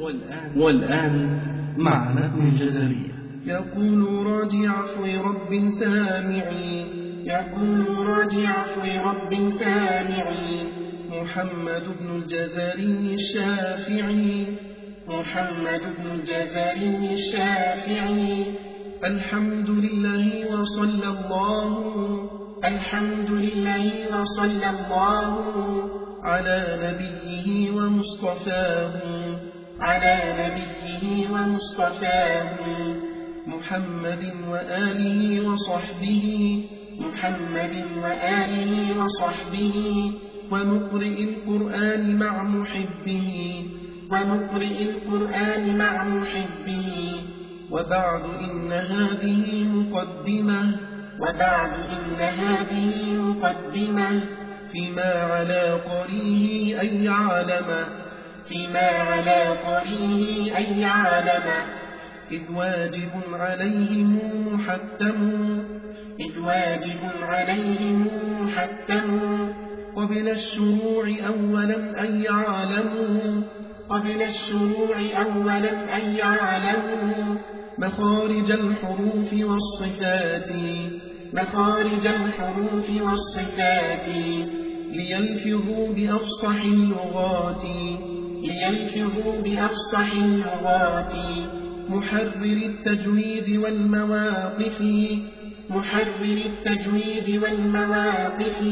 والآن, والآن مع نغم جزرية يقول راجي عفو رب سامعي. يقول راجي عفو رب سامعي. محمد بن الجزري الشافعي. محمد بن الجزري الشافعي. الحمد لله وصلى الله. الحمد لله وصلى الله على نبيه ومصطفاه. على نبيه ومصطفاه محمد وآله وصحبه محمد وآله وصحبه ونقرئ القرآن مع محبه ونقرئ القرآن مع محبه. وبعد إن هذه مقدمة وبعد إن هذه مقدمة فيما على قريه أن يعلم. فيما على قريه أن يعلم. إذ واجب عليهم محتم إذ واجب عليهم محتم قبل الشروع أولا أن يعلموا قبل الشروع أولا أن يعلموا. مخارج الحروف والصفات مخارج الحروف والصفات ليلفظوا بأفصح اللغات. ليلفظوا بأفصح اللغات محرر التجويد والمواقف. محرر التجويد والمواقف.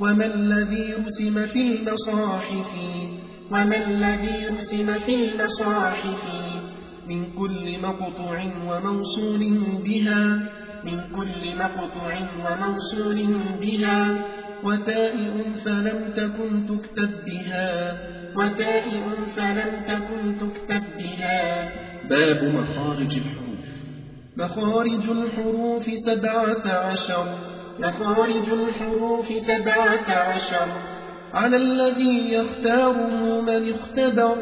وما الذي رسم في المصاحف. وما الذي رسم في المصاحف. من كل مقطع وموصول بها. من كل مقطع وموصول بها. وتائه فلم تكن تكتب بها. وتائه فلم تكن تكتب بها. باب مخارج الحروف. مخارج الحروف سبعة عشر. مخارج الحروف سبعة عشر. على الذي يختاره من اختبر.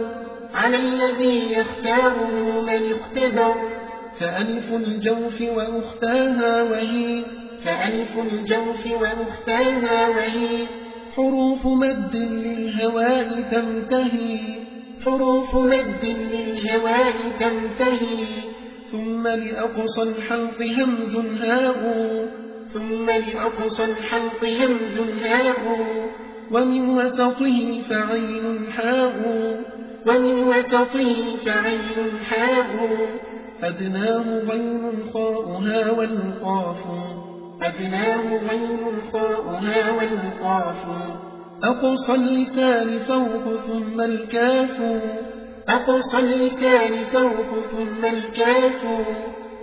على الذي يختاره من اختبر. فألف الجوف وأختاها وهي فألف الجوف وأختاها وهي حروف مد للهواء تنتهي. حروف مد للهواء تنتهي. ثم لأقصى الحلق همز هاء. ثم لأقصى الحلق همز هاء. ومن وسطه فعين حاء. ومن وسطه فعين حاء. أدناه غين خاؤها والقاف. أدناه غين خاؤها والقاف. أقصى اللسان فوق ثم الكاف. أقصى اللسان فوق ثم الكاف.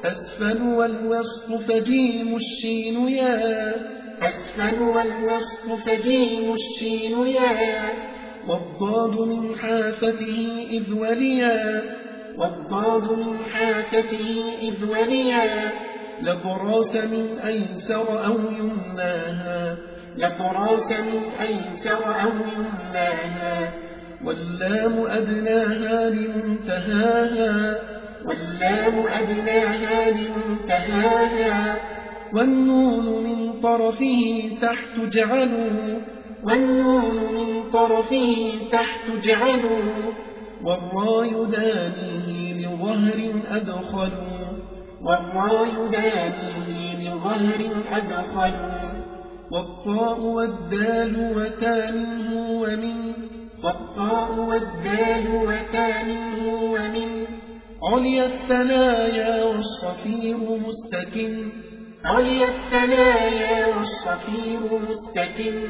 أسفل والوسط فجيم الشين يا. أسفل والوسط فجيم الشين يا. والضاد من حافته إذ وليا. والضاد من حافته إذ وليا. لبراس من أيسر أو يمناها. لبراس من أيسر أو يمناها. واللام أدناها لمنتهاها واللام أدناها لمنتهاها والنون من طرفه تحت جعلوا والنون من طرفه تحت جعلوا والراي دانيه لظهر أدخلوا والراي دانيه لظهر أدخلوا والطاء والدال وتانه ومن والطاء والدال وتانه ومن علي الثنايا والصفير مستكن علي الثنايا والصفير مستكن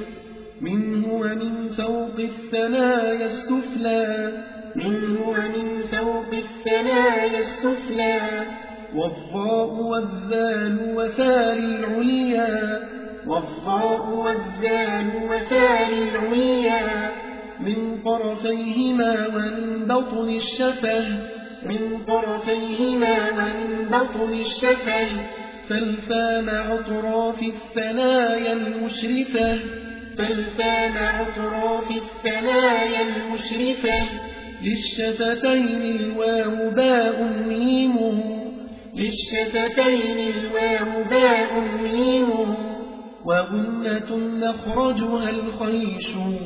منه ومن فوق الثنايا السفلى منه ومن فوق الثنايا السفلى والضاء والذال وثال العليا. والضاء والذال وثال العليا. من طرفيهما ومن بطن الشفه من طرفيهما ومن بطن الشفه فالفا مع أطراف الثنايا المشرفة فالفا مع أطراف الثنايا المشرفة للشفتين الواو باء ميم. للشفتين الواو باء ميم وغنة مخرجها الخيشوم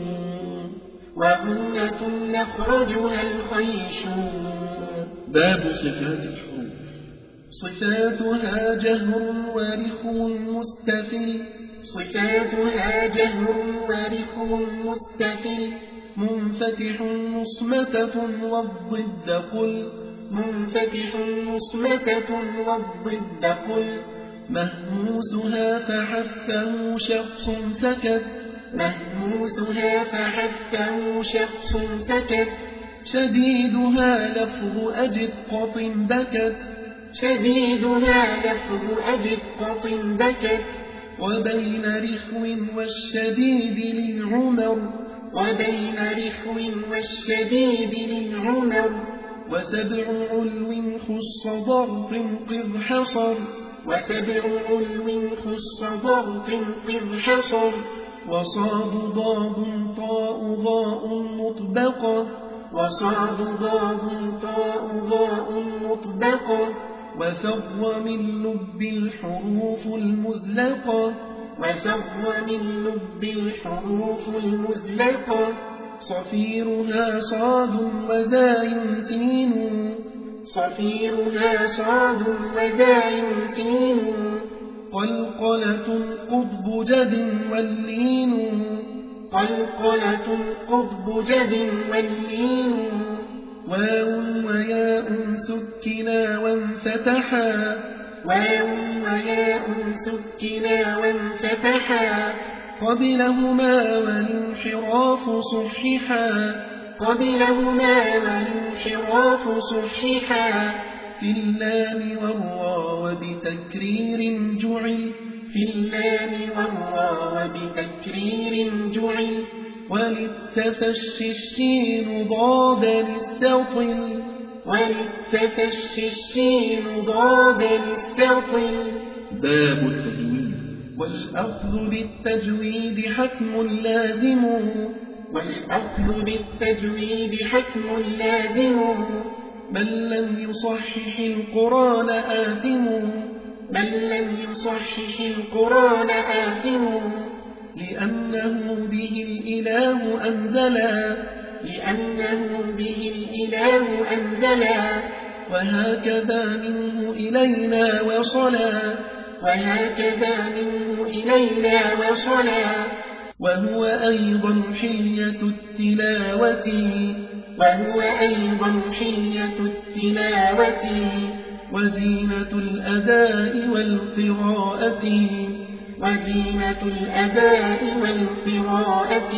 وغنة نخرجها الخيشوم باب صفات الحروف. صفاتها جهر ورخو مستفل. صفاتها جهر ورخو مستفل. منفتح مصمتة والضد قل. منفتح مصمتة والضد قل مهموسها فحثه شخص سكت مهموسها فحثه شخص سكت شديدها لفظ أجد قط بكت شديدها لفظ أجد قط بكت وبين رخو والشديد للعمر وبين رخو والشديد للعمر وسبع علو خص ضغط قذ حصر. وسبع علو خص ضغط قذ حصر. وصاد ضاد طاء ضاء مطبقة وصاد ضاد طاء ضاء مطبقة وثر من لب الحروف المزلقة وثر من لب الحروف المزلقة صفيرها صاد وزاي سين. صفيرها صاد وزاي سين. قلقلة قطب جد واللين. قلقلة قطب جد واللين. واو وياء سكنا وانفتحا. واو وياء سكنا وانفتحا. قبلهما والانحراف صححا قبلهما والانحراف صححا في اللام والراء وبتكرير جعل في اللام والراء وبتكرير جعل وللتفشي الشين ضاد استطل وللتفشي الشين ضاد استطل باب التجويد والأخذ بالتجويد حتم لازم والأخذ بالتجويد حتم لازم. من لم يصحح القرآن آثم من لم يصحح القرآن آثم. لأنه به الإله أنزلا لأنه به الإله أنزلا وهكذا منه إلينا وصلا. وهكذا منه إلينا وصلا وهو أيضا حلية التلاوة وهو أيضا حلية التلاوة وزينة الأداء والقراءة وزينة الأداء والقراءة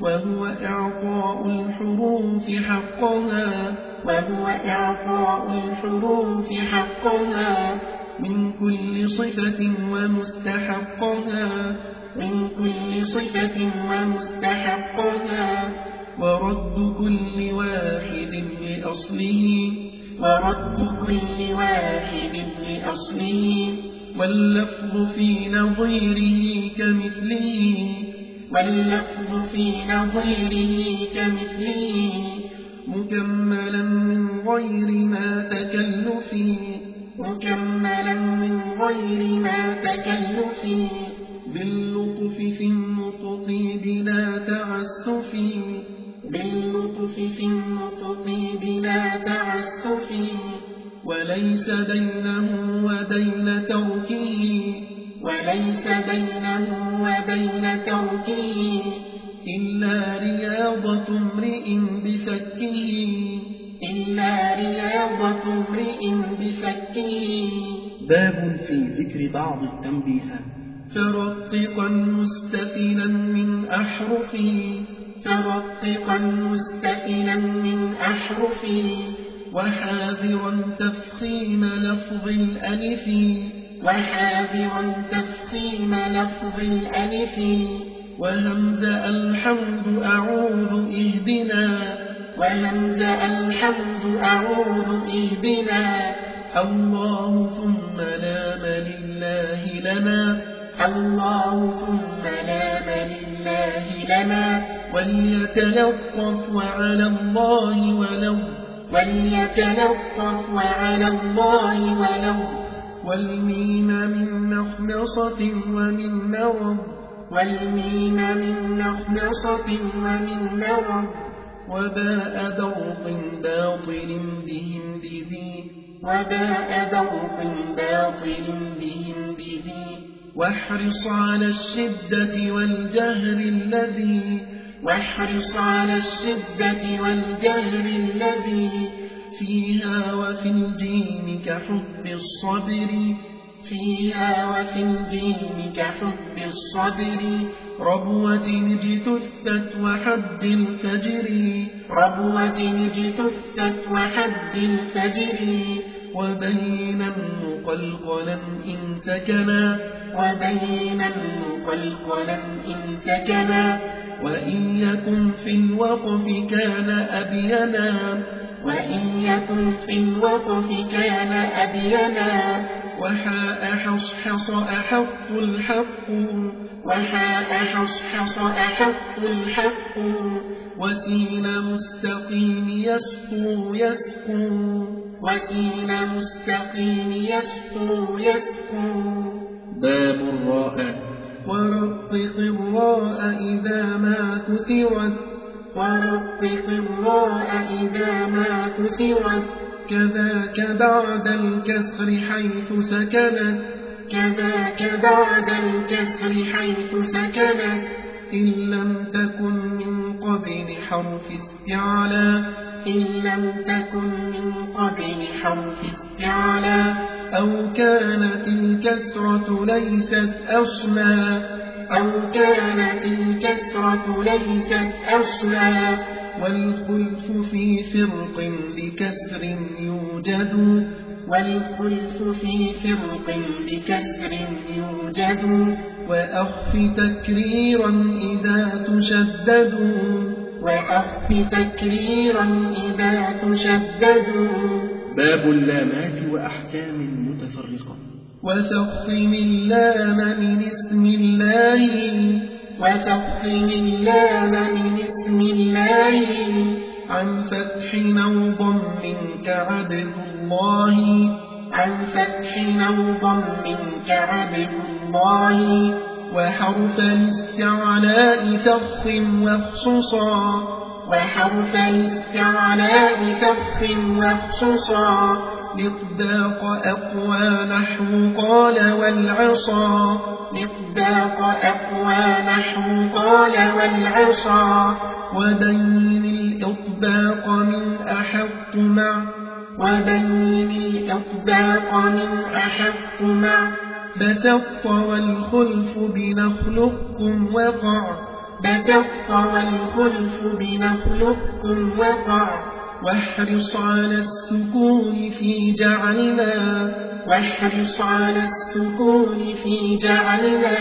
وهو إعطاء الحروف حقها وهو إعطاء الحروف حقها. من كل صفة ومستحقها من كل صفة ومستحقها ورد كل واحد لأصله ورد كل واحد لأصله واللفظ في نظيره كمثله واللفظ في نظيره كمثله مكملا من غير ما تكلف مكملا من غير ما تكلف. باللطف في النطق بلا تعسف. باللطف في النطق بلا تعسف. وليس بينه وبين تركه وليس بينه وبين تركه إلا رياضة امرئ بفكه. إلا رياضة امرئ بفكه. باب في ذكر بعض التنبيهات. فرققا مستفلا من أحرفه فرققا مستفلا من أحرفه وحاذرا تفخيم لفظ الألف. وحاذرا تفخيم لفظ الألف. وهمزة الحمد أعوذ إهدنا. وهمزة الحمد أعوذ إهدنا. الله ثم لام لله لنا. الله ثم لام لله لنا. وليتلطف وعلى الله ولو. وليتلطف وعلى الله ولو. والميم من مخمصة ومن مرض. والميم من نخنصة ومن نرب وباء ذوق باطل بهم بذي وباء ذوق باطل بهم بذي واحرص على الشدة والجهر الذي واحرص على الشدة والجهر الذي فيها وفي الجيم كحب الصبر فيها وفي الدين كحب الصدر. ربوة اجتثت وحد الفجر. ربوة اجتثت وحد الفجر وبينا مقلقلا إن سكنا وبينا مقلقلا إن سكنا وإن يكن في الوقف كان أبينا وإن يكن في الوقف كان أبينا وحاء حصحص أحق الحق. وحاء حصحص أحق الحق. وسين مستقيم يسقو يسقو وسين مستقيم يسقو يسقو باب الراء. ورقق الراء إذا ما كسرت. ورقق الراء إذا ما كسرت. كذاك بعد الكسر حيث سكنت. كذاك بعد الكسر حيث سكنت. إن لم تكن من قبل حرف استعلى إن لم تكن من قبل حرف استعلى أو كانت الكسرة ليست أصلا. أو كانت الكسرة ليست أصلا والخلف في فرق بكسر يوجد والخلف في فرق بكسر يوجد وأخف تكريرا إذا تشدد وأخف تكريرا إذا تشدد باب اللامات وأحكام متفرقة وتخصم اللام من اسم الله وتخصم اللام من اسم الله عن فتح أو ضم كعبد الله عن فتح أو ضم كعبد الله وحرف الاستعلاء تخصم واخصصا وحرف الاستعلاء تخصم واخصصا مصداق أقوى نحو قال والعصا. مصداق أقوى نحو قال والعصا. وبين الإطباق من أحق مع. وبين الإطباق من أحق مع. بسط والخلف بنخلقكم وقع. بسط والخلف بنخلقكم وقع. واحرص على السكون في جعلنا واحرص على السكون في جعلنا.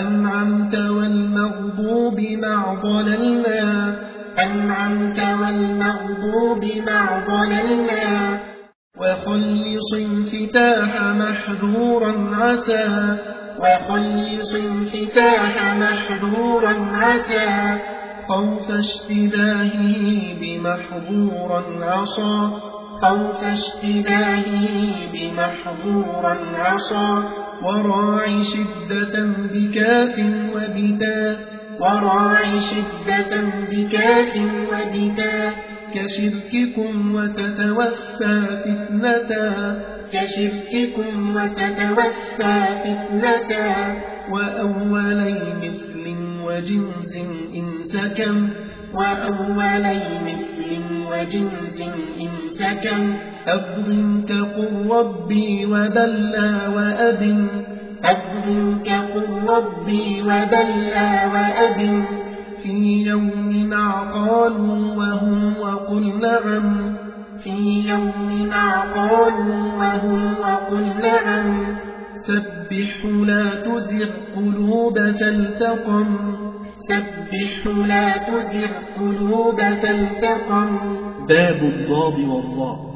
أنعمت والمغضوب مع ضللنا أنعمت والمغضوب مع ضللنا. وخلص انفتاح محذورا عسى وخلص انفتاح محذورا عسى. خوف اشتباهه بمحظورا عصى خوف اشتباهه بمحظورا عصى وراعي شدة بكاف وبتاء وراعي شدة بكاف وبتاء كشرككم وتتوفى فتنة كشرككم وتتوفى فتنة وأولي مثل وجنس إن سكن وأولي مثل وجنس إن سكن. أظلم كقل ربي وبلى وأب أظلم كقل ربي وبلى وأب في يوم مع قالوا وهم وقل نعم. في يوم مع قالوا وهم وقل نعم. سبح لا تزغ قلوب تلتقم سبح لا تزغ قلوب تلتقم باب الضاد والضاء.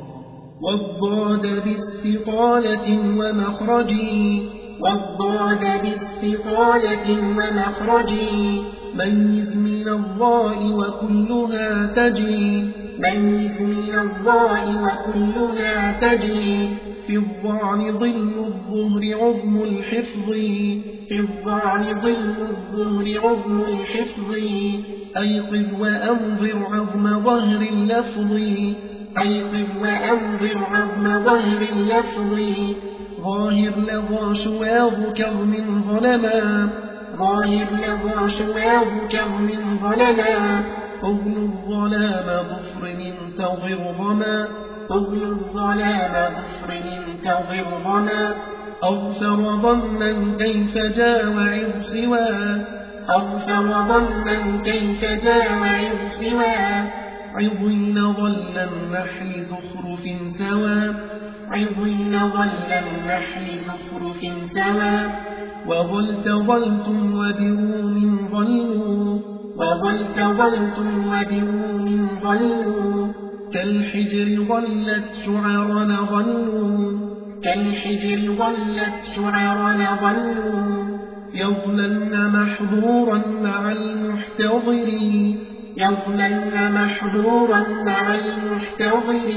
والضاد باستطالة ومخرج. والضاد باستطالة ومخرج. ميز من الضاء وكلها تجي ميز من الضاء وكلها تجري. في الضعن ظل الظهر عظم الحفظ. في الظعن ظل الظهر عظم الحفظ. أيقظ وأنظر عظم ظهر اللفظ. أيقظ وأنظر عظم ظهر اللفظ. ظاهر لظى شواظ كظم ظلما. ظاهر لظى شواظ كظم ظلما. أغل الظلام ظفر انتظر ظما. أغل الظلام ظفر انتظر ظما أغفر ظنا كيف جاوع سوى. أغفر ظنا كيف جاوع سوى. عضين ظل النحل زخرف سوى. عضين ظل النحل زخرف سوى. وظلت ظلتم وبروم ظلوا. وظلت ظلتم وبروم ظلوا. كالحجر ظلت شعر ظلوا كالحجر ظلت شعر ظلوا يظللن محظورا مع المحتضر يظللن محظورا مع المحتضر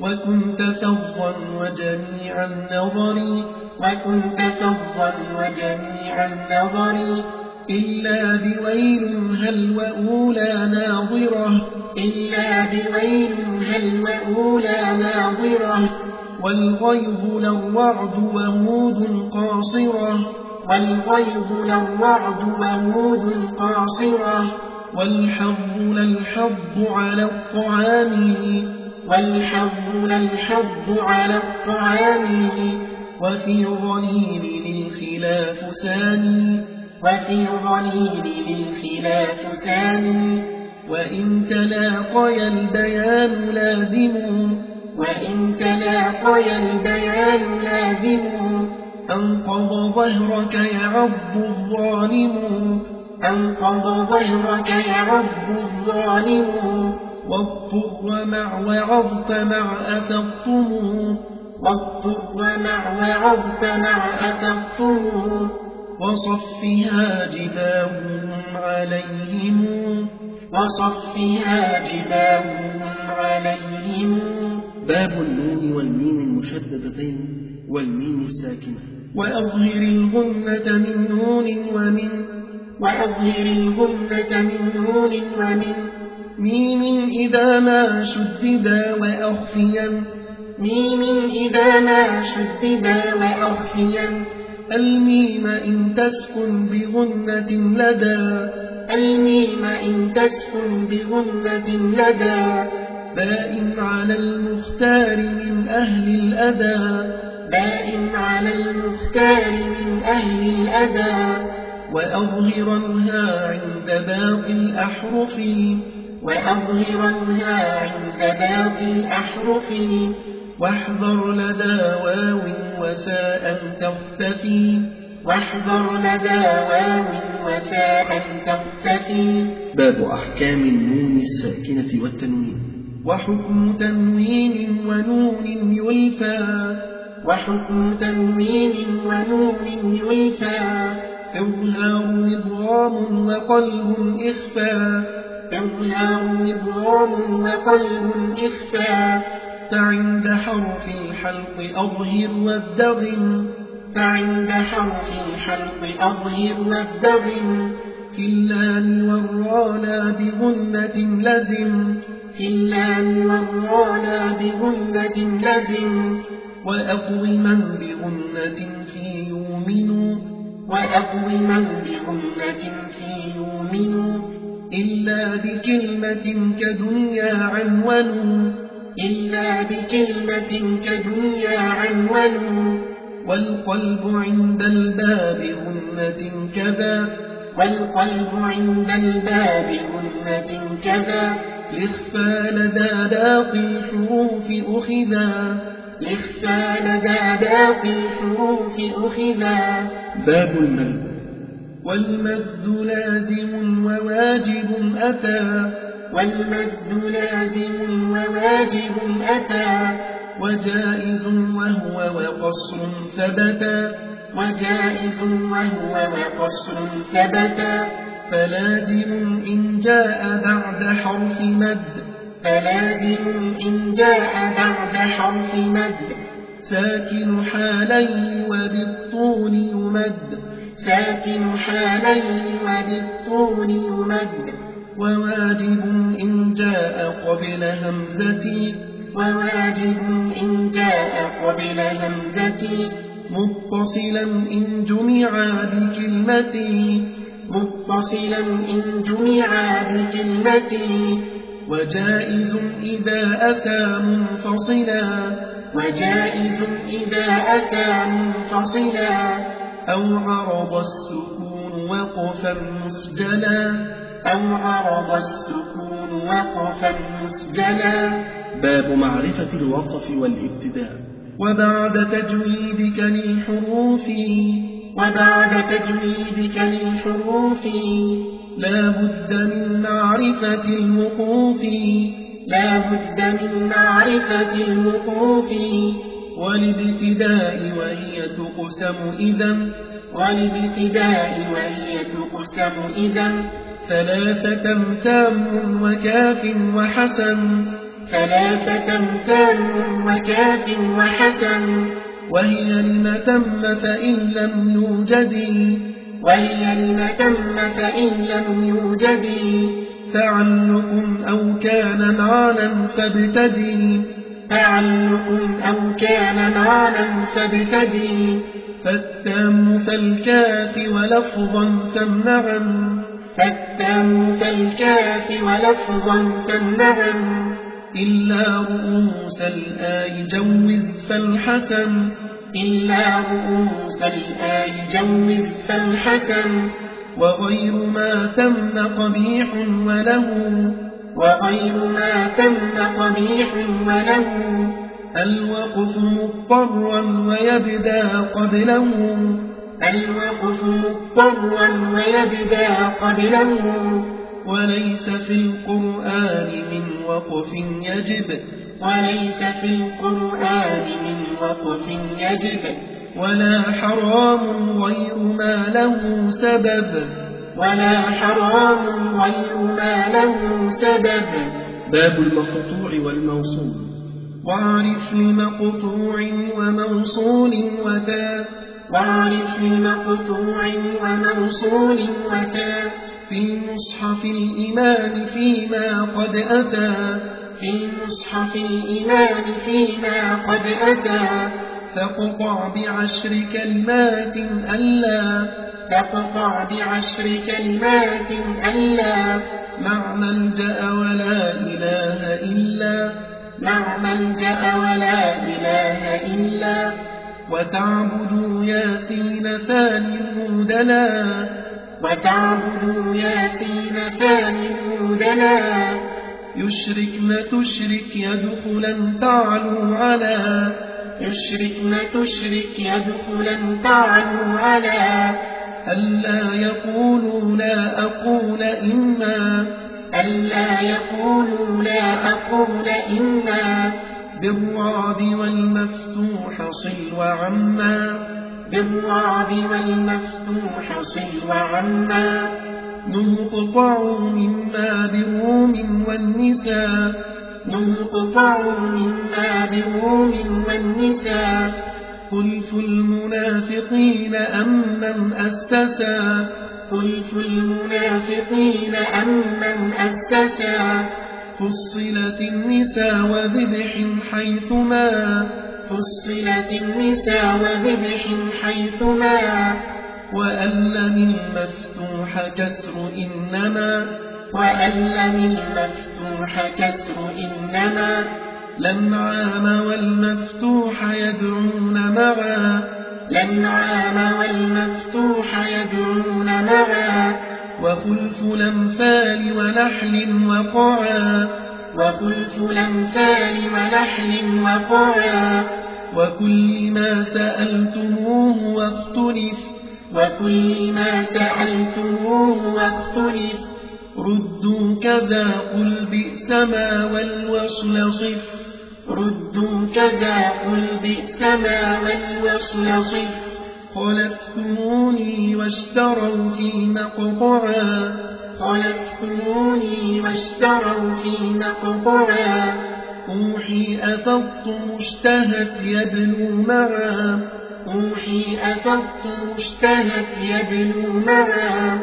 وكنت فظا وجميع النظر وكنت فظا وجميع النظر إلا بويل هل وأولى ناظرة إلا بويل هل وأولى ناظرة والغيظ للرعد وهود قاصرة والغيظ للرعد وهود قاصرة والحظ للحظ على الطعام والحظ للحظ على الطعام وفي ظليل الخلاف ساني وفي ظليل الخلاف ساني وإن تلاقي البيان لازم وإن تلاقي البيان لازم. أنقض ظهرك يعض الظالم أنقض ظهرك يعض الظالم. واضطر مع وعظت مع أثقتم واضطر مع وعظت مع أثقتم وصفها جباههم عليهم. وصفها جباههم عليهم. باب النون والميم المشددتين والميم الساكنة. وأظهر الغنة من نون ومن وأظهر الغنة من نون ومن. ميم إذا ما شددا وأخفيا. ميم إذا ما شددا وأخفيا. الميم إن تسكن بغنة لدى. الميم إن تسكن بغنة لدى باء على المختار من أهل الأذى باء على المختار من أهل الأذى وأظهرنها عند باقي الأحرف وأظهرنها عند باقي الأحرف. واحذر لدى واو وساء تختفي. واحذر لدى واو وساء تختفي. باب أحكام النون الساكنة والتنوين. وحكم تنوين ونون يلفى. وحكم تنوين ونون يلفى. إظهار إضغام وقلب إخفى. إظهار إضغام وقلب إخفى. فعند حرف الحلق أظهر والدغم فعند حرف الحلق أظهر والدغم في اللام والرالا بغنة لزم. في اللام والرالا بغنة لزم. وأقوما بغنة في يؤمن. وأقوما بغنة في يؤمن. إلا بكلمة كدنيا عنون إلا بكلمة كدنيا عنون والقلب عند الباب غنة كذا. والقلب عند الباب غنة كذا. لإخفى لدى باقي الحروف أخذا. لإخفى لدى باقي الحروف أخذا. باب المد. والمد لازم وواجب أتى. والمد لازم وواجب أتى. وجائز وهو وقصر ثبتا وجائز وهو وقصر ثبتا فلازم إن جاء بعد حرف مد. فلازم إن جاء بعد حرف مد. ساكن حالين وبالطول يمد. ساكن حاليه وبالطول يمد. وواجب إن جاء قبل همزتي وواجب إن جاء قبل همزتي متصلا إن جمع بكلمتي متصلا إن جمع بكلمتي وجائز إذا أتى منفصلا وجائز إذا أتى منفصلا أو عرض السكون وقفا مسجلا أو عرض السكون وقفا مسجلا باب معرفة الوقف والابتداء. وبعد تجويدك للحروف وبعد تجويدك للحروف لا بد من معرفة الوقوف. لا بد من معرفة الوقوف. والابتداء وهي تقسم إذا. والابتداء وهي تقسم إذا. ثلاثة تام وكاف وحسن. ثلاثة تام وكاف وحسن وهي لم تم فإن لم يوجد. وهي لم تم فإن لم يوجد. تعلق أو كان معنى فابتدي. تعلق أو كان معنى فابتدي. فالتام فالكاف ولفظا تمنعا فالتام فالكاف ولفظا تمنعا إلا رؤوس الآي جوز فالحسن. إلا رؤوس الآي جوز فالحسن. وغير ما تم قبيح وله. وغير ما تم قبيح وله. الوقف مضطرا ويبدا قبله. الوقف مضطرا ويبدا قبله. وليس في القرآن من وقف يجب. وليس في القرآن من وقف يجب. ولا حرام غير ما له سبب. ولا حرام غير ما له سبب. باب المقطوع والموصول. واعرف لمقطوع وموصول وتا. واعرف لمقطوع وموصول وتا. في مصحف الإمام فيما قد أتى. في مصحف الإمام فيما قد أتى. تقطع بعشر كلمات ألا. تقطع بعشر كلمات ألا. مع ملجأ ولا إله إلا. مع ملجأ ولا إله إلا. وتعبدوا ياسين ثاني هودنا وتعبدوا ياسين ثاني هودنا يشركن تشرك يدخلا تعلو على. يشركن تشرك يدخلا تعلو على. ألا يقولوا لا أقول إما ألا يقولوا لا أقول إما بالرعب والمفتوح صل وعما. بالرعب والمفتوح صل وعما نقطع مما بروم والنساء. نقطع مما بروم والنساء. خلف المنافقين أمن أسسا خلف المنافقين أمن أسسا فصلت النساء وذبح حيثما فصلت النساء وذبح حيثما وألم المفتوح كسر إنما وألم المفتوح كسر إنما. لنعام والمفتوح يدعون معا لنعام والمفتوح يدعون معا وخلف الأمثال ونحل وقعا. وخلف الأمثال ونحل وقعا وكل ما سألتموه واختلف وكل ما سألتموه واختلف ردوا كذا قل بئس ما والوصل صف ردوا كذا قل بئس ما والوصل صف خلفتموني واشتروا في مقطعا خلفتموني واشتروا في مقطعا أوحي أفضت مشتهت يدلو معا. روحي أفضت مشتهت يبلو معا.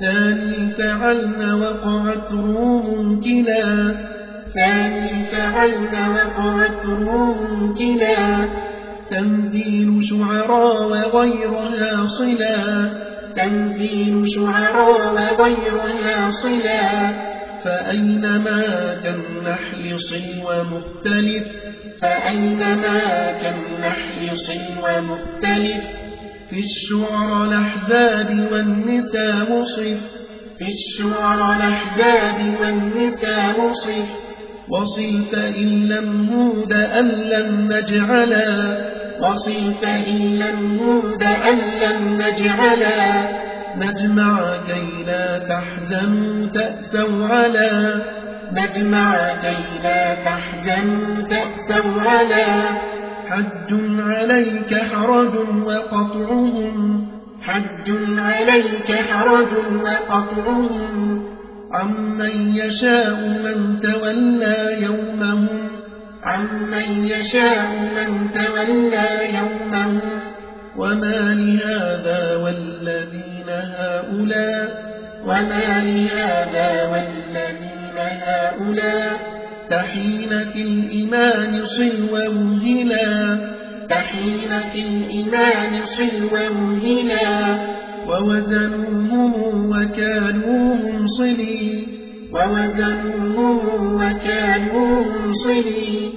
ثاني فعلن وقعت روم كلا. ثاني فعلن وقعت روم كلا. تنزيل شعراء وغيرها صلا. تنزيل شعراء وغيرها صلا فأينما كالنحل صل مختلف فأينما كالنحل صل مختلف في الشعر الأحزاب والنساء وصف في الشعر الأحزاب والنساء وصف وصل فإن لم هود أن لم نجعلا. وصل فإن هود أن لم نجعلا نجمع كي لا تحزنوا تأسوا على نجمع كي لا تحزنوا تأسوا على حج عليك حرج وقطعهم حج عليك حرج وقطعهم عمن يشاء من تولى يومهم عمن يشاء من تولى يومهم وما لهذا والذين هؤلاء وما لهذا والذين هؤلاء تحين في الإيمان صلوا مهلا تحين في الإيمان صلوا مهلا ووزنوهم وكانوا منصلي ووزنوهم وكانوا منصلي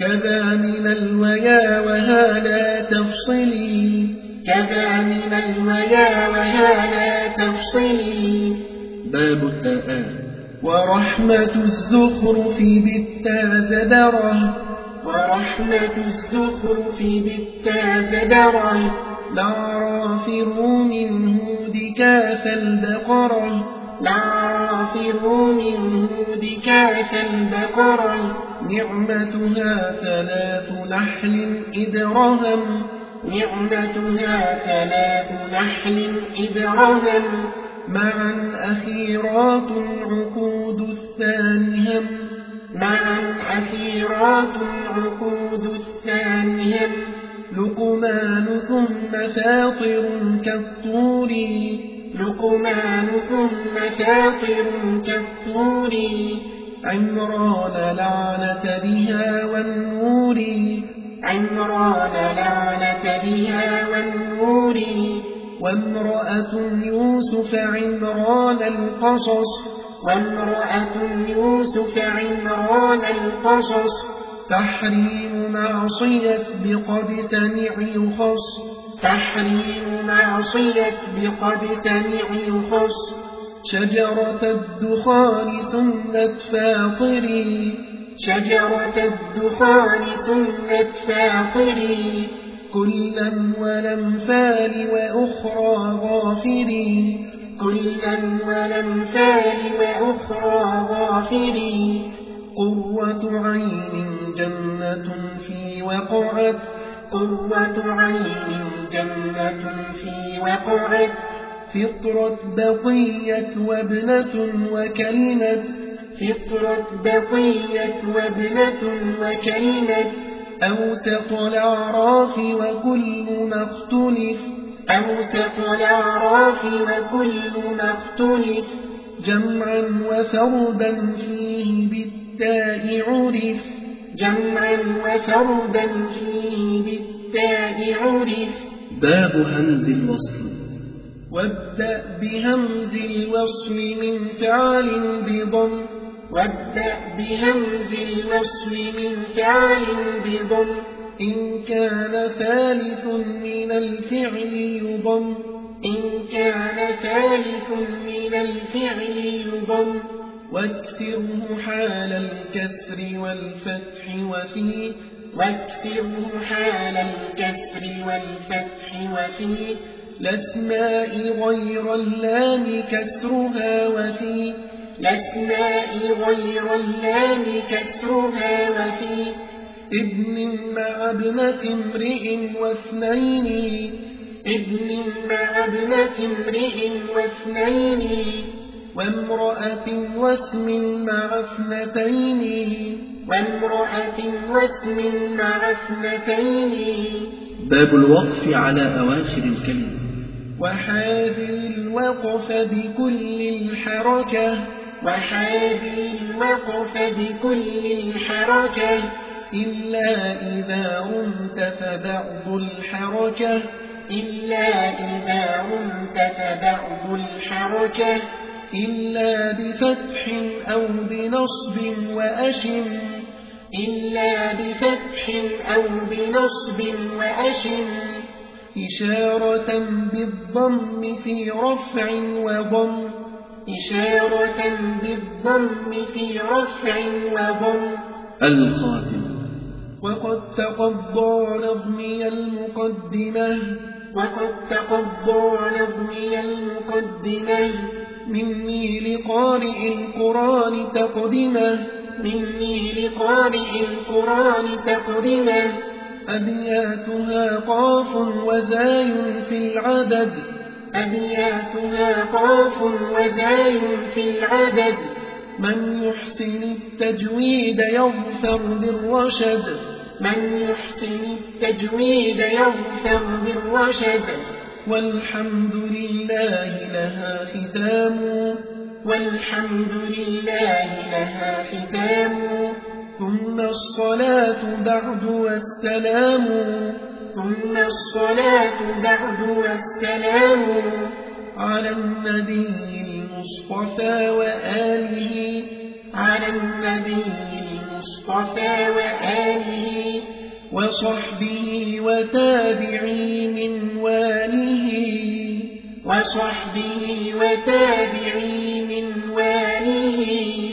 كذا من الويا وهذا تفصلي كذا من الويا وهذا تفصلي باب التاءات ورحمة الزخرف بالتا زدره ورحمة الزخرف بالتا زدره لعرافر من هود كاف لعرافر من هود كاف البقرة نعمتها ثلاث نحل إدرهم نعمتها ثلاث نحل إدرهم معا أخيرات عقود الثانهم معا أخيرات عقود الثانهم لقمان ثم فاطر كالطور. لقمان ثم فاطر كالطور عمران لعنة بها والنور عمران لعنة بها والنور وامرأة يوسف عمران القصص وامرأة يوسف عمران القصص تحريم معصية بقد سمع يخص تحريم معصية بقد سمع يخص شجرة الدخان سنة فاطري. شجرة الدخان سنة فاطري. كلا ولمثال وأخرى غافري كلا ولمثال وأخرى غافري قرة عين جنة في وقعت. قرة عين جنة في وقعت فطرة بقية وابنة وكلمة. فطرة بقية وابنة وكلمة. أوسط الأعراف وكل ما اختلف. أوسط الأعراف وكل ما اختلف. جمعا وفردا فيه بالتاء عرف. جمعا وفردا فيه بالتاء عرف باب همز الوصل. وابدأ بهمز الوصل من فعل بضم. وابدأ بهمز الوصل من فعل بضم. إن كان ثالث من الفعل يضم. إن كان ثالث من الفعل يضم. واكسره حال الكسر والفتح وفي واكسره حال الكسر والفتح وفي الأسماء غير اللام كسرها وفي الأسماء غير اللام كسرها وفي. ابن مع ابنة امرئ واثنين ابن مع ابنة امرئ واثنين وامرأة واسم مع اثنتين. وامرأة واسم مع اثنتين باب الوقف على أواخر الكلم. وحاذر الوقف بكل الحركة. وحاذر الوقف بكل الحركة. إلا إذا رمت فبعض الحركة. إلا إذا رمت فبعض الحركة. إلا بفتح أو بنصب وأشم. إلا بفتح أو بنصب وأشم إشارة بالضم في رفع وضم إشارة بالضم في رفع وضم. الخاتم وقد تقضى نظمي المقدمة. وقد تقضى نظمي المقدمة. مني لقارئ القرآن تقدمة. مني لقارئ القرآن تقدمه. أبياتها قاف وزاي في العدد. أبياتها قاف وزاي في العدد. من يحسن التجويد يظفر بالرشد. من يحسن التجويد يظفر بالرشد. والحمد لله لها ختام. والحمد لله لها ختام ثم الصلاة بعد والسلام ثم الصلاة بعد والسلام على النبي المصطفى وآله على النبي المصطفى وآله وصحبه وتابعي من واله وصحبه وتابعي من واله